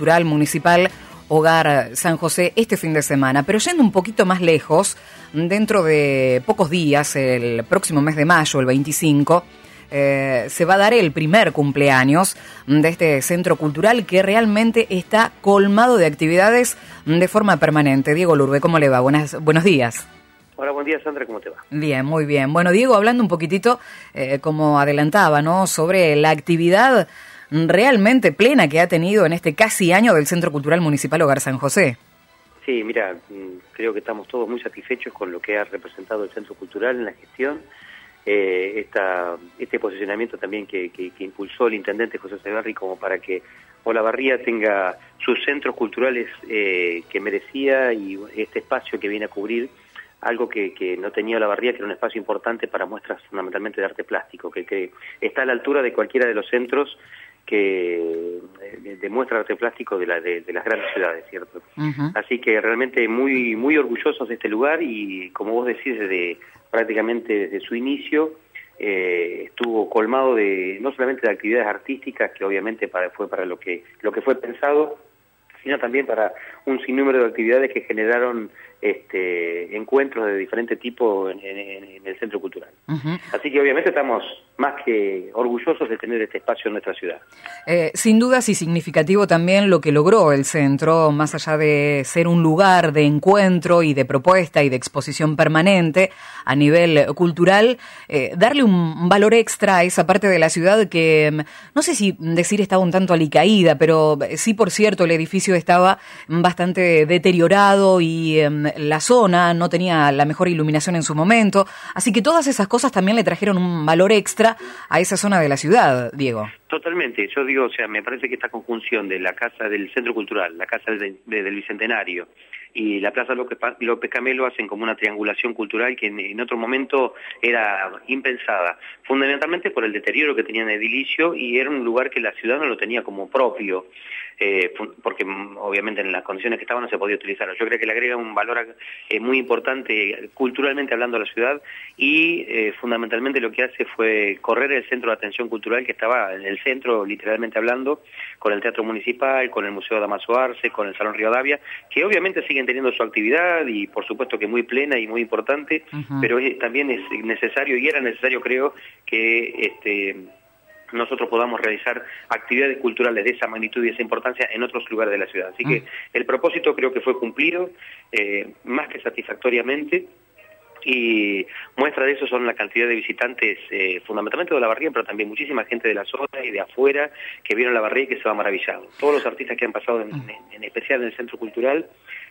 Cultural Municipal Hogar San José este fin de semana. Pero yendo un poquito más lejos, dentro de pocos días, el próximo mes de mayo, el 25, eh, se va a dar el primer cumpleaños de este centro cultural que realmente está colmado de actividades de forma permanente. Diego Lurbe, ¿cómo le va? Buenas, buenos días. Hola, buen día Sandra, ¿cómo te va? Bien, muy bien. Bueno, Diego, hablando un poquitito, eh, como adelantaba, ¿no? Sobre la actividad realmente plena que ha tenido en este casi año del Centro Cultural Municipal Hogar San José. Sí, mira, mm, creo que estamos todos muy satisfechos con lo que ha representado el Centro Cultural en la gestión. Eh, esta, este posicionamiento también que, que, impulsó el intendente José Segarri como para que Olavarría tenga sus centros culturales eh, que merecía y este espacio que viene a cubrir algo que, que no tenía Olavarría, que era un espacio importante para muestras fundamentalmente de arte plástico, que, que está a la altura de cualquiera de los centros que eh, demuestra arte plástico de, la, de, las grandes ciudades, ¿cierto? Así que realmente muy muy orgullosos de este lugar y como vos decís, desde prácticamente desde su inicio eh, estuvo colmado de no solamente de actividades artísticas, que obviamente para, fue para lo que lo que fue pensado, sino también para un sinnúmero de actividades que generaron este, encuentros de diferente tipo en, el centro cultural. Así que obviamente estamos más que orgullosos de tener este espacio en nuestra ciudad. Eh, sin duda y significativo también lo que logró el centro, más allá de ser un lugar de encuentro y de propuesta y de exposición permanente a nivel cultural, eh, darle un valor extra a esa parte de la ciudad que mm, no sé si decir estaba un tanto alicaída, pero sí por cierto el edificio estaba bastante deteriorado y em, la zona no tenía la mejor iluminación en su momento, así que todas esas cosas también le trajeron un valor extra a esa zona de la ciudad, Diego. Totalmente, yo digo, o sea, me parece que esta conjunción de la casa del Centro Cultural, la casa del, Bicentenario y la Plaza López, López Camelo hacen como una triangulación cultural que en, otro momento era impensada, fundamentalmente por el deterioro que tenía en edilicio y era un lugar que la ciudad no lo tenía como propio eh, porque mm, obviamente en las condiciones que estaban no se podía utilizar. Yo creo que le agrega un valor eh, muy importante culturalmente hablando a la ciudad y eh, fundamentalmente lo que hace fue correr el centro de atención cultural que estaba en el centro, literalmente hablando, con el Teatro Municipal, con el Museo Damaso Arce, con el Salón Rivadavia, que obviamente siguen teniendo su actividad y por supuesto que muy plena y muy importante, pero también es necesario y era necesario creo que este nosotros podamos realizar actividades culturales de esa magnitud y esa importancia en otros lugares de la ciudad. Así que mm. el propósito creo que fue cumplido eh, más que satisfactoriamente y muestra de eso son la cantidad de visitantes eh, fundamentalmente de la barriga, pero también muchísima gente de la zona y de afuera que vieron la barriga y que se va maravillado. Todos los artistas que han pasado en, especial en el Centro Cultural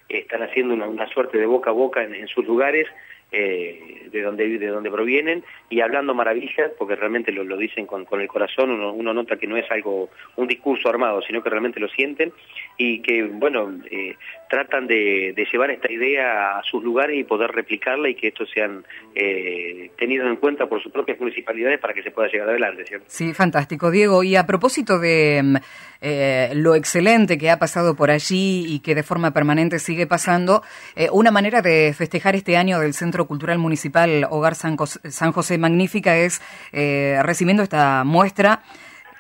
están haciendo una, suerte de boca a boca en sus lugares eh, de donde de donde provienen. Y hablando maravillas porque realmente lo, lo dicen con, con, el corazón uno, uno, nota que no es algo un discurso armado sino que realmente lo sienten. Y que bueno eh, tratan de, de, llevar esta idea a sus lugares y poder replicarla y que estos sean eh, tenidos en cuenta por sus propias municipalidades para que se pueda llegar adelante ¿cierto? sí fantástico Diego y a propósito de mm, eh, lo excelente que ha pasado por allí y que de forma permanente sigue pasando eh, una manera de festejar este año del centro Cultural Municipal Hogar San José, Magnífica es eh, recibiendo esta muestra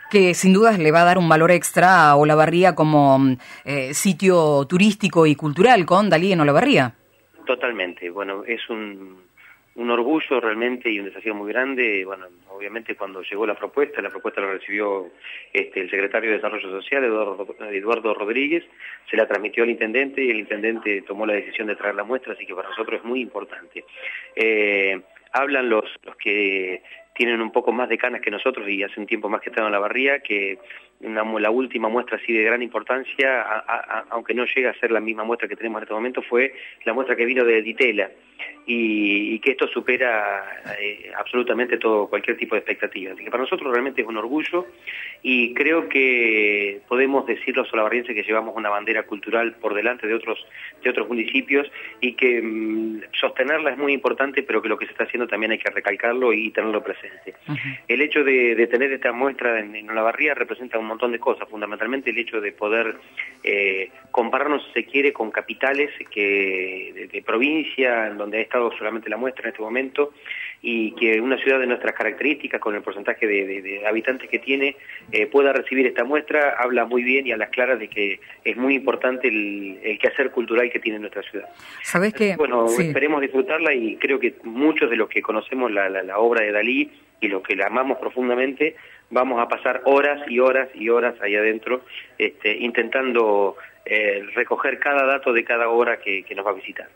que sin dudas le va a dar un valor extra a Olavarría como eh, sitio turístico y cultural con Dalí en Olavarría. Totalmente, bueno, es un, un orgullo realmente y un desafío muy grande. Bueno, obviamente cuando llegó la propuesta, la propuesta la recibió este, el secretario de Desarrollo Social, Eduardo, Eduardo Rodríguez, se la transmitió al intendente y el intendente tomó la decisión de traer la muestra, así que para nosotros es muy importante. Eh, hablan los, los que tienen un poco más de canas que nosotros y hace un tiempo más que están en la barría, que la última muestra así de gran importancia, aunque no llega a ser la misma muestra que tenemos en este momento, fue la muestra que vino de Ditela y, que esto supera eh, absolutamente todo cualquier tipo de expectativa. Así que para nosotros realmente es un orgullo y creo que podemos decir los solabarrienses que llevamos una bandera cultural por delante de otros de otros municipios y que mm, sostenerla es muy importante, pero que lo que se está haciendo también hay que recalcarlo y tenerlo presente. El hecho de, tener esta muestra en, en Olavarría representa un montón de cosas, fundamentalmente el hecho de poder eh, compararnos, si se quiere, con capitales que de, provincia, en donde ha estado solamente la muestra en este momento, y que una ciudad de nuestras características, con el porcentaje de, habitantes que tiene, eh, pueda recibir esta muestra, habla muy bien y a las claras de que es muy importante el, quehacer cultural que tiene nuestra ciudad. ¿Sabes qué? Bueno, esperemos disfrutarla y creo que muchos de los que conocemos la, la obra de Dalí y los que la amamos profundamente, vamos a pasar horas y horas y horas ahí adentro este, intentando eh, recoger cada dato de cada obra que, nos va a visitar.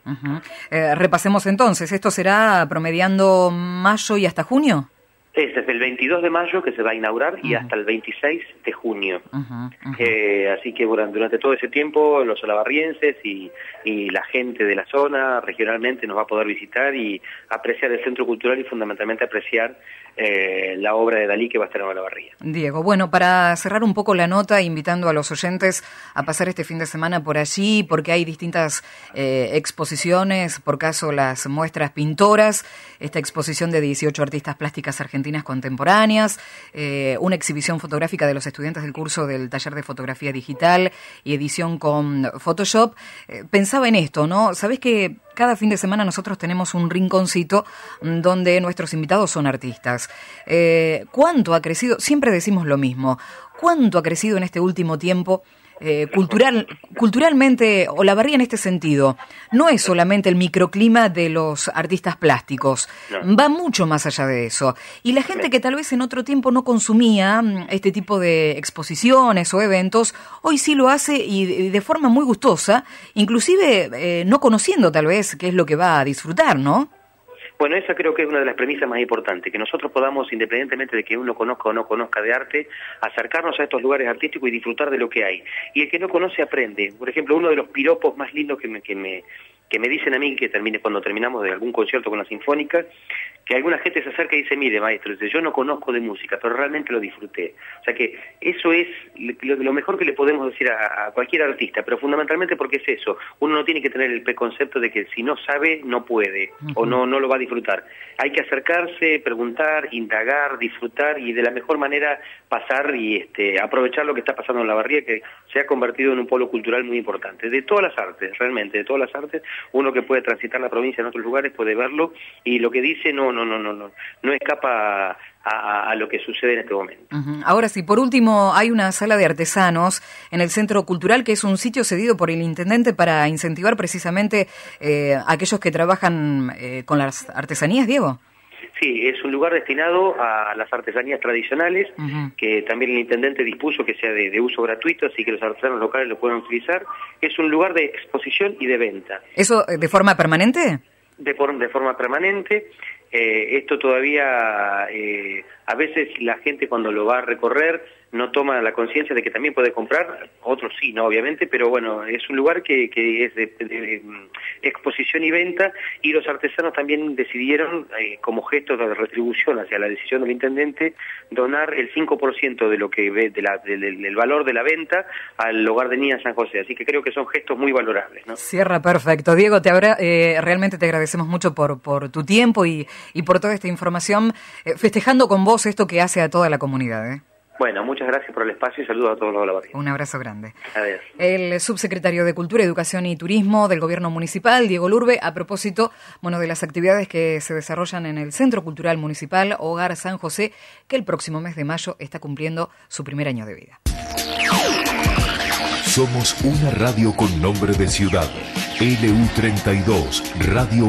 Eh, repasemos entonces, ¿esto será promediando mayo y hasta junio? Es desde el 22 de mayo que se va a inaugurar y hasta el 26 de junio. Eh, así que durante, todo ese tiempo los olavarrienses y, y, la gente de la zona regionalmente nos va a poder visitar y apreciar el centro cultural y fundamentalmente apreciar eh, la obra de Dalí que va a estar en Olavarría. Diego, bueno, para cerrar un poco la nota, invitando a los oyentes a pasar este fin de semana por allí, porque hay distintas eh, exposiciones, por caso las muestras pintoras, esta exposición de 18 artistas plásticas argentinas contemporáneas, eh, una exhibición fotográfica de los estudiantes del curso del taller de fotografía digital y edición con Photoshop. pensaba en esto, ¿no? Sabes que cada fin de semana nosotros tenemos un rinconcito donde nuestros invitados son artistas. Eh, ¿Cuánto ha crecido? Siempre decimos lo mismo. ¿Cuánto ha crecido en este último tiempo? Eh, cultural, culturalmente, Olavarría en este sentido, no es solamente el microclima de los artistas plásticos, va mucho más allá de eso. Y la gente que tal vez en otro tiempo no consumía mm, este tipo de exposiciones o eventos, hoy sí lo hace y de forma muy gustosa, inclusive eh, no conociendo tal vez qué es lo que va a disfrutar, ¿no? Bueno, esa creo que es una de las premisas más importantes, que nosotros podamos, independientemente de que uno conozca o no conozca de arte, acercarnos a estos lugares artísticos y disfrutar de lo que hay. Y el que no conoce aprende. Por ejemplo, uno de los piropos más lindos que me, que me, que me dicen a mí que termine cuando terminamos de algún concierto con la Sinfónica, que alguna gente se acerca y dice, mire maestro, yo no conozco de música, pero realmente lo disfruté. O sea que eso es lo, mejor que le podemos decir a, cualquier artista, pero fundamentalmente porque es eso, uno no tiene que tener el preconcepto de que si no sabe, no puede, o no, no lo va a disfrutar. Hay que acercarse, preguntar, indagar, disfrutar y de la mejor manera pasar y este, aprovechar lo que está pasando en la barría, que se ha convertido en un polo cultural muy importante, de todas las artes, realmente, de todas las artes, uno que puede transitar la provincia en otros lugares puede verlo y lo que dice no, no, no, no, no, no escapa a, lo que sucede en este momento. Ahora sí, por último, hay una sala de artesanos en el Centro Cultural que es un sitio cedido por el intendente para incentivar precisamente eh, a aquellos que trabajan eh, con las artesanías, Diego. Sí, es un lugar destinado a las artesanías tradicionales, que también el intendente dispuso que sea de, uso gratuito, así que los artesanos locales lo pueden utilizar. Es un lugar de exposición y de venta. ¿Eso eh, de forma permanente? De, de forma permanente. Eh, esto todavía, eh, a veces la gente cuando lo va a recorrer no toma la conciencia de que también puede comprar, otros sí, no, obviamente, pero bueno, es un lugar que, que es de, mm, exposición y venta y los artesanos también decidieron, eh, como gesto de retribución hacia la decisión del intendente, donar el 5% de lo que ve, de la, del valor de la venta al hogar de niñas San José, así que creo que son gestos muy valorables. ¿no? Cierra perfecto. Diego, te habrá, eh, realmente te agradecemos mucho por, por tu tiempo y, y por toda esta información, eh, festejando con vos esto que hace a toda la comunidad. ¿eh? Bueno, muchas gracias por el espacio y saludos a todos los barrio. Un abrazo grande. Adiós. El subsecretario de Cultura, Educación y Turismo del Gobierno Municipal, Diego Lurbe, a propósito bueno, de las actividades que se desarrollan en el Centro Cultural Municipal Hogar San José, que el próximo mes de mayo está cumpliendo su primer año de vida. Somos una radio con nombre de ciudad. LU32, Radio